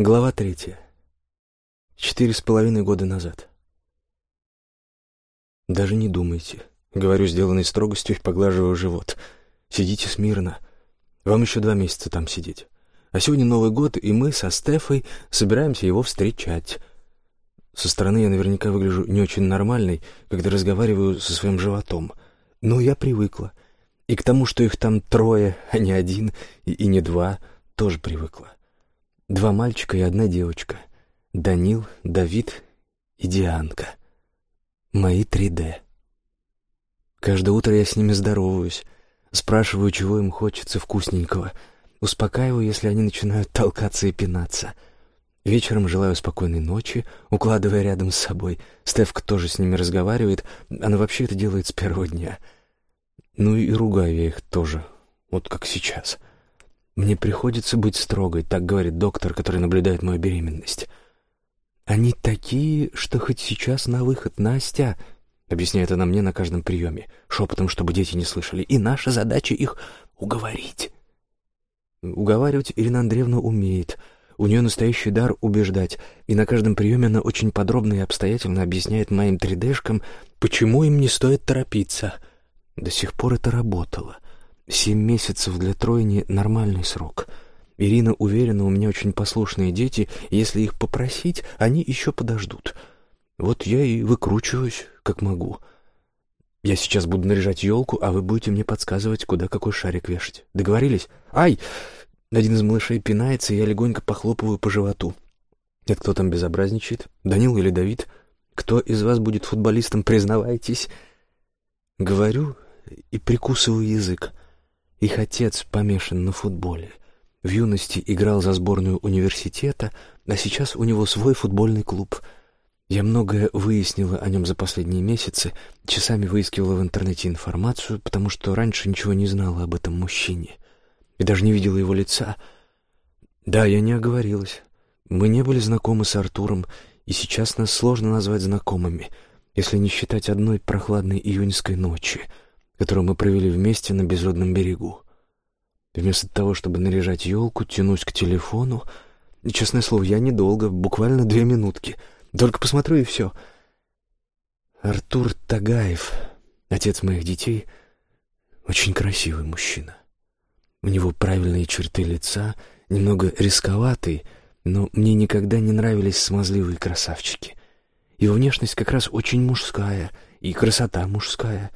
Глава третья. Четыре с половиной года назад. «Даже не думайте», — говорю, сделанной строгостью, поглаживаю живот. «Сидите смирно. Вам еще два месяца там сидеть. А сегодня Новый год, и мы со Стефой собираемся его встречать. Со стороны я наверняка выгляжу не очень нормальной, когда разговариваю со своим животом. Но я привыкла. И к тому, что их там трое, а не один, и, и не два, тоже привыкла. Два мальчика и одна девочка. Данил, Давид и Дианка. Мои 3D. Каждое утро я с ними здороваюсь, спрашиваю, чего им хочется вкусненького, успокаиваю, если они начинают толкаться и пинаться. Вечером желаю спокойной ночи, укладывая рядом с собой. Стефка тоже с ними разговаривает, она вообще это делает с первого дня. Ну и ругаю я их тоже, вот как сейчас. Мне приходится быть строгой, так говорит доктор, который наблюдает мою беременность. «Они такие, что хоть сейчас на выход, Настя!» Объясняет она мне на каждом приеме, шепотом, чтобы дети не слышали. «И наша задача их уговорить». Уговаривать Ирина Андреевна умеет. У нее настоящий дар убеждать, и на каждом приеме она очень подробно и обстоятельно объясняет моим 3D-шкам, почему им не стоит торопиться. До сих пор это работало. Семь месяцев для тройни — нормальный срок — Ирина уверена, у меня очень послушные дети, если их попросить, они еще подождут. Вот я и выкручиваюсь, как могу. Я сейчас буду наряжать елку, а вы будете мне подсказывать, куда какой шарик вешать. Договорились? Ай! Один из малышей пинается, и я легонько похлопываю по животу. Это кто там безобразничает? Данил или Давид? Кто из вас будет футболистом, признавайтесь? Говорю и прикусываю язык. Их отец помешан на футболе. В юности играл за сборную университета, а сейчас у него свой футбольный клуб. Я многое выяснила о нем за последние месяцы, часами выискивала в интернете информацию, потому что раньше ничего не знала об этом мужчине. И даже не видела его лица. Да, я не оговорилась. Мы не были знакомы с Артуром, и сейчас нас сложно назвать знакомыми, если не считать одной прохладной июньской ночи, которую мы провели вместе на безлюдном берегу. Вместо того, чтобы наряжать елку, тянусь к телефону. И, честное слово, я недолго, буквально две минутки. Только посмотрю, и все. Артур Тагаев, отец моих детей, очень красивый мужчина. У него правильные черты лица, немного рисковатый, но мне никогда не нравились смазливые красавчики. Его внешность как раз очень мужская, и красота мужская.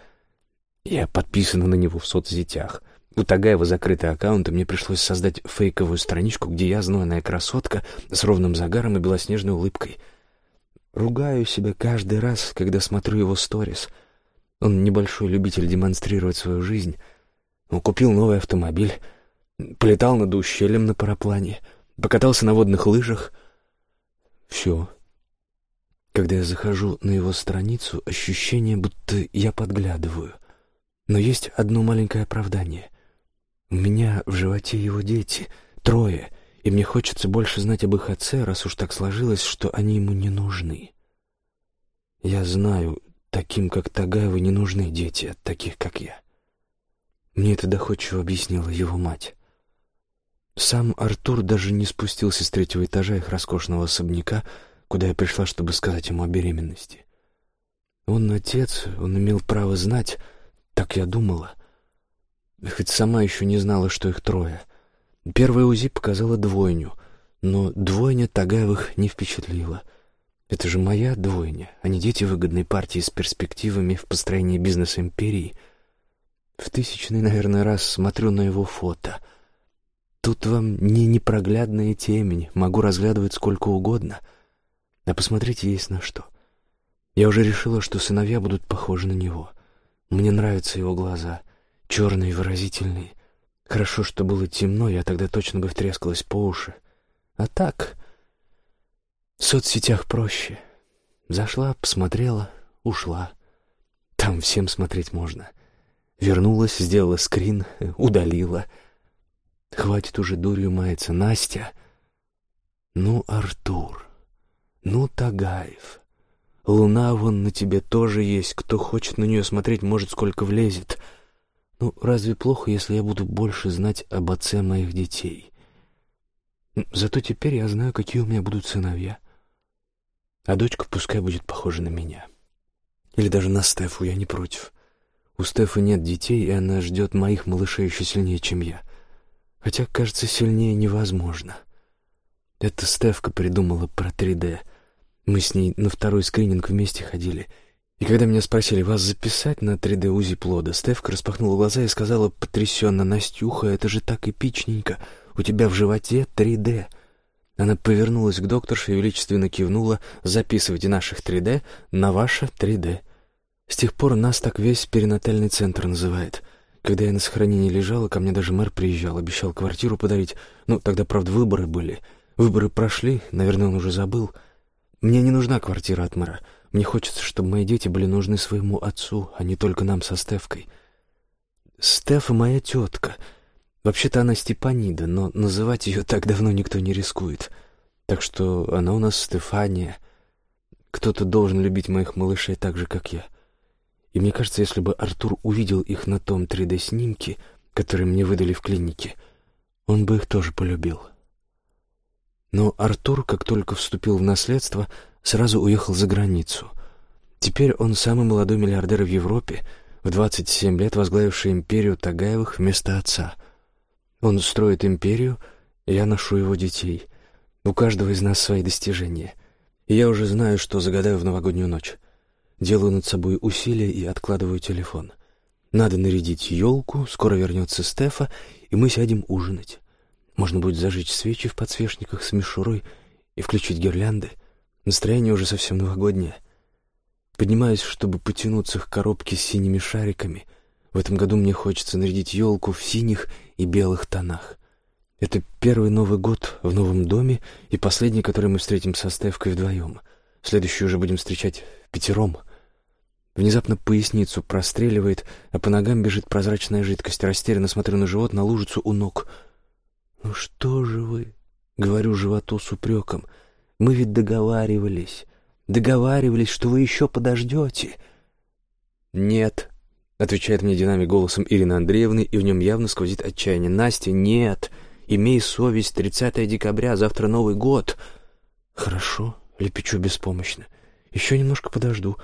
Я подписана на него в соцсетях — у Тагаева закрытый аккаунт, и мне пришлось создать фейковую страничку, где я знойная красотка с ровным загаром и белоснежной улыбкой. Ругаю себя каждый раз, когда смотрю его сторис. Он небольшой любитель демонстрировать свою жизнь. Он купил новый автомобиль, полетал над ущельем на параплане, покатался на водных лыжах. Все. Когда я захожу на его страницу, ощущение, будто я подглядываю. Но есть одно маленькое оправдание. У меня в животе его дети, трое, и мне хочется больше знать об их отце, раз уж так сложилось, что они ему не нужны. Я знаю, таким, как Тагаевы, не нужны дети от таких, как я. Мне это доходчиво объяснила его мать. Сам Артур даже не спустился с третьего этажа их роскошного особняка, куда я пришла, чтобы сказать ему о беременности. Он отец, он имел право знать, так я думала — хоть сама еще не знала, что их трое. Первая УЗИ показала двойню, но двойня Тагаевых не впечатлила. Это же моя двойня, а не дети выгодной партии с перспективами в построении бизнес-империи. В тысячный, наверное, раз смотрю на его фото. Тут вам не непроглядная темень, могу разглядывать сколько угодно. А посмотрите есть на что. Я уже решила, что сыновья будут похожи на него. Мне нравятся его глаза — черный и выразительный. Хорошо, что было темно, я тогда точно бы втрескалась по уши. А так, в соцсетях проще. Зашла, посмотрела, ушла. Там всем смотреть можно. Вернулась, сделала скрин, удалила. Хватит уже дурью маяться, Настя. Ну, Артур, ну, Тагаев. Луна вон на тебе тоже есть, кто хочет на нее смотреть, может, сколько влезет — ну, разве плохо, если я буду больше знать об отце моих детей? Зато теперь я знаю, какие у меня будут сыновья. А дочка пускай будет похожа на меня. Или даже на Стефу, я не против. У Стефы нет детей, и она ждет моих малышей еще сильнее, чем я. Хотя, кажется, сильнее невозможно. Это Стефка придумала про 3D. Мы с ней на второй скрининг вместе ходили. И когда меня спросили, вас записать на 3D УЗИ плода, Стефка распахнула глаза и сказала потрясенно, «Настюха, это же так эпичненько! У тебя в животе 3D!» Она повернулась к докторше и величественно кивнула «Записывайте наших 3D на ваше 3D». С тех пор нас так весь перинатальный центр называет. Когда я на сохранении лежала, ко мне даже мэр приезжал, обещал квартиру подарить. Ну, тогда, правда, выборы были. Выборы прошли, наверное, он уже забыл. Мне не нужна квартира от мэра. Мне хочется, чтобы мои дети были нужны своему отцу, а не только нам со Стефкой. Стефа моя тетка — Вообще-то она Степанида, но называть ее так давно никто не рискует. Так что она у нас Стефания. Кто-то должен любить моих малышей так же, как я. И мне кажется, если бы Артур увидел их на том 3D-снимке, который мне выдали в клинике, он бы их тоже полюбил. Но Артур, как только вступил в наследство, сразу уехал за границу. Теперь он самый молодой миллиардер в Европе, в 27 лет возглавивший империю Тагаевых вместо отца — он строит империю, я ношу его детей. У каждого из нас свои достижения. И я уже знаю, что загадаю в новогоднюю ночь. Делаю над собой усилия и откладываю телефон. Надо нарядить елку, скоро вернется Стефа, и мы сядем ужинать. Можно будет зажечь свечи в подсвечниках с мишурой и включить гирлянды. Настроение уже совсем новогоднее. Поднимаюсь, чтобы потянуться к коробке с синими шариками. В этом году мне хочется нарядить елку в синих и белых тонах. Это первый Новый год в новом доме и последний, который мы встретим со Стевкой вдвоем. Следующий уже будем встречать пятером. Внезапно поясницу простреливает, а по ногам бежит прозрачная жидкость. Растерянно смотрю на живот, на лужицу у ног. «Ну что же вы?» — говорю животу с упреком. «Мы ведь договаривались. Договаривались, что вы еще подождете». «Нет», Отвечает мне динамик голосом Ирины Андреевны, и в нем явно сквозит отчаяние. «Настя, нет! Имей совесть, 30 декабря, завтра Новый год!» «Хорошо», — лепечу беспомощно. «Еще немножко подожду.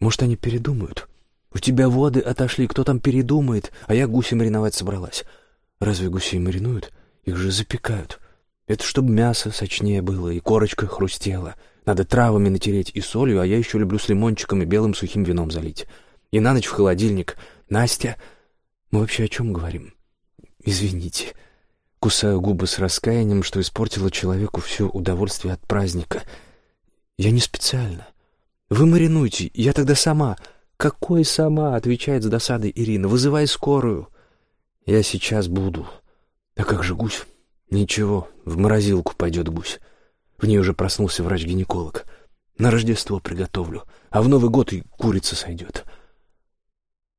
Может, они передумают?» «У тебя воды отошли, кто там передумает? А я гуси мариновать собралась». «Разве гуси маринуют? Их же запекают. Это чтобы мясо сочнее было и корочка хрустела. Надо травами натереть и солью, а я еще люблю с лимончиком и белым сухим вином залить» и на ночь в холодильник. Настя, мы вообще о чем говорим? Извините. Кусаю губы с раскаянием, что испортила человеку все удовольствие от праздника. Я не специально. Вы маринуйте, я тогда сама. Какой сама? Отвечает с досадой Ирина. Вызывай скорую. Я сейчас буду. А как же гусь? Ничего, в морозилку пойдет гусь. В ней уже проснулся врач-гинеколог. На Рождество приготовлю, а в Новый год и курица сойдет.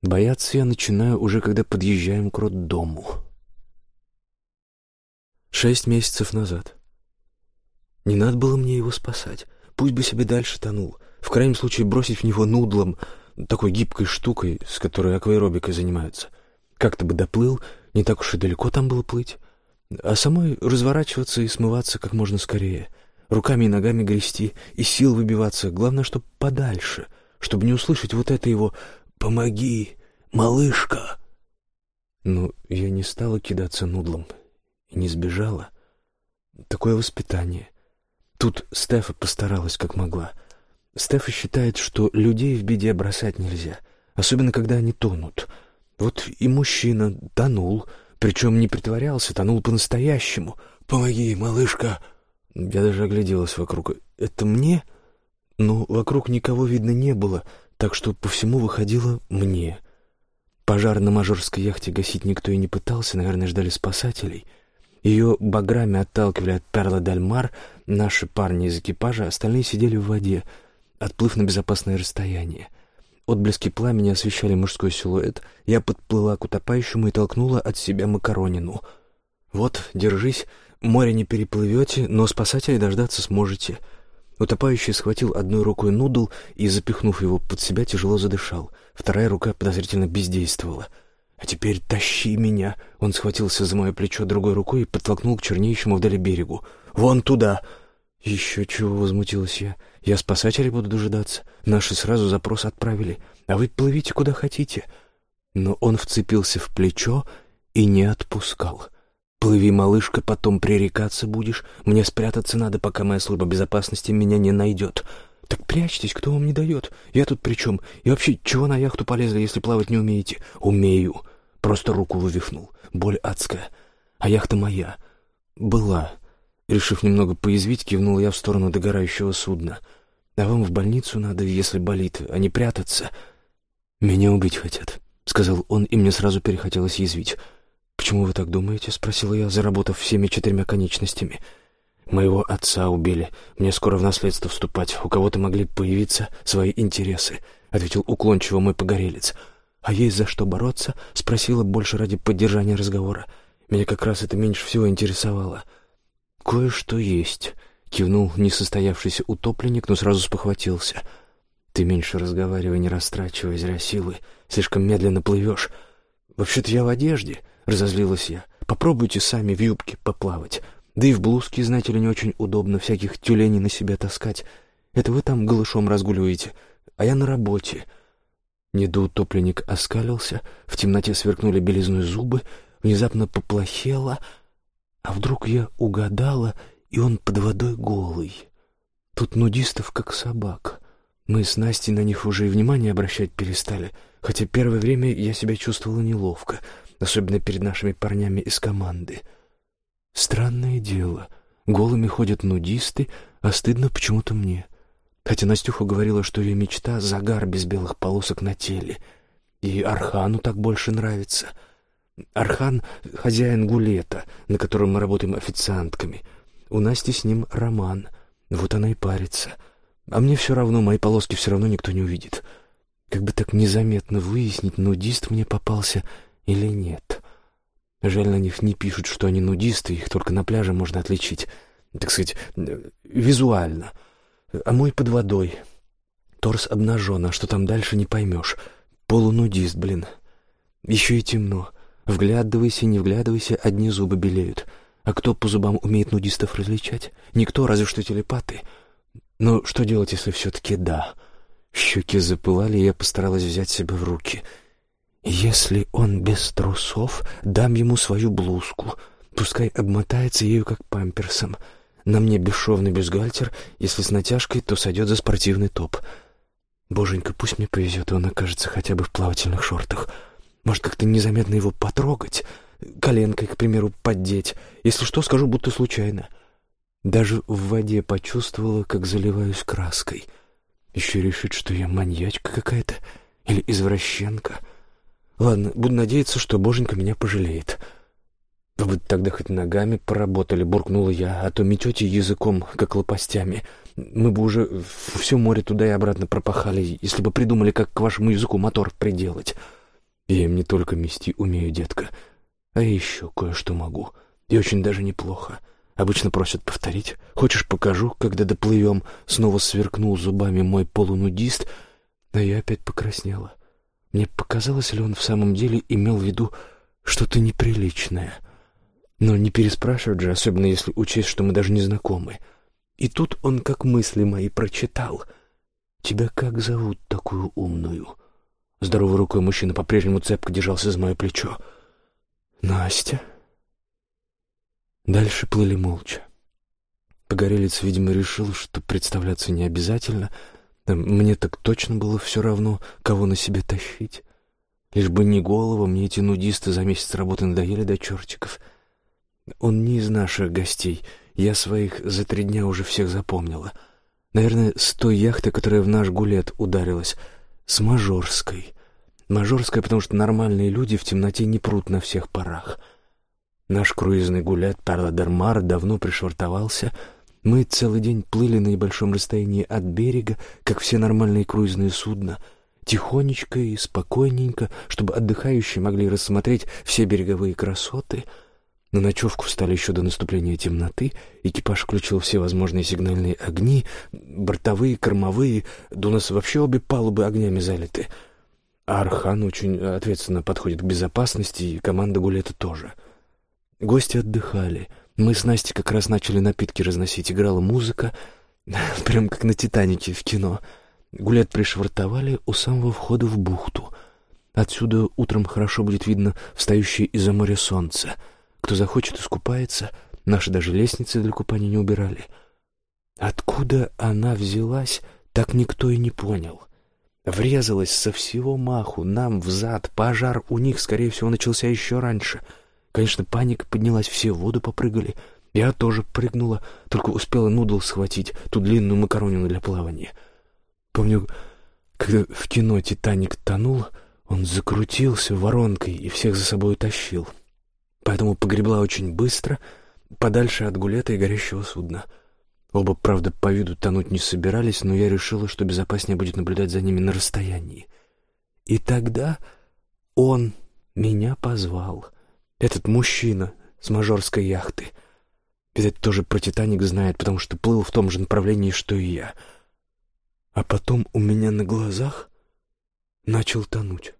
Бояться я начинаю уже, когда подъезжаем к роддому. Шесть месяцев назад. Не надо было мне его спасать. Пусть бы себе дальше тонул. В крайнем случае бросить в него нудлом, такой гибкой штукой, с которой акваэробикой занимаются. Как-то бы доплыл, не так уж и далеко там было плыть. А самой разворачиваться и смываться как можно скорее. Руками и ногами грести, и сил выбиваться. Главное, чтобы подальше, чтобы не услышать вот это его «Помоги, малышка!» Но я не стала кидаться нудлом и не сбежала. Такое воспитание. Тут Стефа постаралась как могла. Стефа считает, что людей в беде бросать нельзя, особенно когда они тонут. Вот и мужчина тонул, причем не притворялся, тонул по-настоящему. «Помоги, малышка!» Я даже огляделась вокруг. «Это мне?» Но вокруг никого видно не было — так что по всему выходило мне. Пожар на мажорской яхте гасить никто и не пытался, наверное, ждали спасателей. Ее баграми отталкивали от Перла Дальмар наши парни из экипажа, остальные сидели в воде, отплыв на безопасное расстояние. Отблески пламени освещали мужской силуэт. Я подплыла к утопающему и толкнула от себя макаронину. «Вот, держись, море не переплывете, но спасателей дождаться сможете». Утопающий схватил одной рукой нудл и, запихнув его под себя, тяжело задышал. Вторая рука подозрительно бездействовала. А теперь тащи меня!» Он схватился за мое плечо другой рукой и подтолкнул к чернеющему вдали берегу. «Вон туда!» «Еще чего?» — возмутилась я. «Я спасателей буду дожидаться. Наши сразу запрос отправили. А вы плывите куда хотите». Но он вцепился в плечо и не отпускал. «Плыви, малышка, потом пререкаться будешь. Мне спрятаться надо, пока моя служба безопасности меня не найдет». «Так прячьтесь, кто вам не дает? Я тут при чем? И вообще, чего на яхту полезли, если плавать не умеете?» «Умею». Просто руку вывихнул. Боль адская. А яхта моя. Была. Решив немного поязвить, кивнул я в сторону догорающего судна. «А вам в больницу надо, если болит, а не прятаться». «Меня убить хотят», — сказал он, и мне сразу перехотелось язвить. «Почему вы так думаете?» — спросила я, заработав всеми четырьмя конечностями. «Моего отца убили. Мне скоро в наследство вступать. У кого-то могли появиться свои интересы», — ответил уклончиво мой погорелец. «А есть за что бороться?» — спросила больше ради поддержания разговора. Меня как раз это меньше всего интересовало. «Кое-что есть», — кивнул несостоявшийся утопленник, но сразу спохватился. «Ты меньше разговаривай, не растрачивай зря силы. Слишком медленно плывешь. Вообще-то я в одежде», — разозлилась я. «Попробуйте сами в юбке поплавать. Да и в блузке, знаете ли, не очень удобно всяких тюленей на себя таскать. Это вы там голышом разгуливаете, а я на работе». Недоутопленник оскалился, в темноте сверкнули белизной зубы, внезапно поплохело. А вдруг я угадала, и он под водой голый. Тут нудистов как собак. Мы с Настей на них уже и внимание обращать перестали, хотя первое время я себя чувствовала неловко, особенно перед нашими парнями из команды — Странное дело. Голыми ходят нудисты, а стыдно почему-то мне. Хотя Настюха говорила, что ее мечта — загар без белых полосок на теле. И Архану так больше нравится. Архан — хозяин гулета, на котором мы работаем официантками. У Насти с ним роман. Вот она и парится. А мне все равно, мои полоски все равно никто не увидит. Как бы так незаметно выяснить, нудист мне попался или нет. Жаль, на них не пишут, что они нудисты, их только на пляже можно отличить, так сказать, визуально. А мой под водой. Торс обнажен, а что там дальше не поймешь. Полунудист, блин. Еще и темно. Вглядывайся, не вглядывайся, одни зубы белеют. А кто по зубам умеет нудистов различать? Никто, разве что телепаты. Но что делать, если все-таки да? Щеки запылали, и я постаралась взять себя в руки — если он без трусов, дам ему свою блузку. Пускай обмотается ею, как памперсом. На мне бесшовный бюстгальтер, если с натяжкой, то сойдет за спортивный топ. Боженька, пусть мне повезет, и он окажется хотя бы в плавательных шортах. Может, как-то незаметно его потрогать, коленкой, к примеру, поддеть. Если что, скажу, будто случайно. Даже в воде почувствовала, как заливаюсь краской. Еще решит, что я маньячка какая-то или извращенка — Ладно, буду надеяться, что боженька меня пожалеет. Вы тогда хоть ногами поработали, буркнула я, а то метете языком, как лопастями. Мы бы уже все море туда и обратно пропахали, если бы придумали, как к вашему языку мотор приделать. Я им не только мести умею, детка, а еще кое-что могу. И очень даже неплохо. Обычно просят повторить. Хочешь, покажу, когда доплывем? Снова сверкнул зубами мой полунудист, а я опять покраснела. Мне показалось ли он в самом деле имел в виду что-то неприличное. Но не переспрашивать же, особенно если учесть, что мы даже не знакомы. И тут он как мысли мои прочитал. «Тебя как зовут такую умную?» Здоровой рукой мужчина по-прежнему цепко держался за мое плечо. «Настя?» Дальше плыли молча. Погорелец, видимо, решил, что представляться не обязательно — мне так точно было все равно, кого на себе тащить. Лишь бы не голова, мне эти нудисты за месяц работы надоели до чертиков. Он не из наших гостей. Я своих за три дня уже всех запомнила. Наверное, с той яхты, которая в наш гулет ударилась. С Мажорской. Мажорская, потому что нормальные люди в темноте не прут на всех парах. Наш круизный гулет Перла-Дермар давно пришвартовался — мы целый день плыли на небольшом расстоянии от берега, как все нормальные круизные судна, тихонечко и спокойненько, чтобы отдыхающие могли рассмотреть все береговые красоты. На ночевку встали еще до наступления темноты, экипаж включил все возможные сигнальные огни, бортовые, кормовые, да у нас вообще обе палубы огнями залиты. А Архан очень ответственно подходит к безопасности, и команда Гулета тоже. Гости отдыхали. Мы с Настей как раз начали напитки разносить. Играла музыка, прям как на «Титанике» в кино. Гулет пришвартовали у самого входа в бухту. Отсюда утром хорошо будет видно встающее из-за моря солнце. Кто захочет, искупается. Наши даже лестницы для купания не убирали. Откуда она взялась, так никто и не понял. Врезалась со всего маху, нам взад, пожар у них, скорее всего, начался еще раньше. Конечно, паника поднялась, все в воду попрыгали. Я тоже прыгнула, только успела нудл схватить, ту длинную макаронину для плавания. Помню, когда в кино «Титаник» тонул, он закрутился воронкой и всех за собой утащил. Поэтому погребла очень быстро, подальше от гулета и горящего судна — Оба, правда, по виду тонуть не собирались, но я решила, что безопаснее будет наблюдать за ними на расстоянии. И тогда он меня позвал. Этот мужчина с мажорской яхты. Видать, тоже про «Титаник» знает, потому что плыл в том же направлении, что и я. А потом у меня на глазах начал тонуть.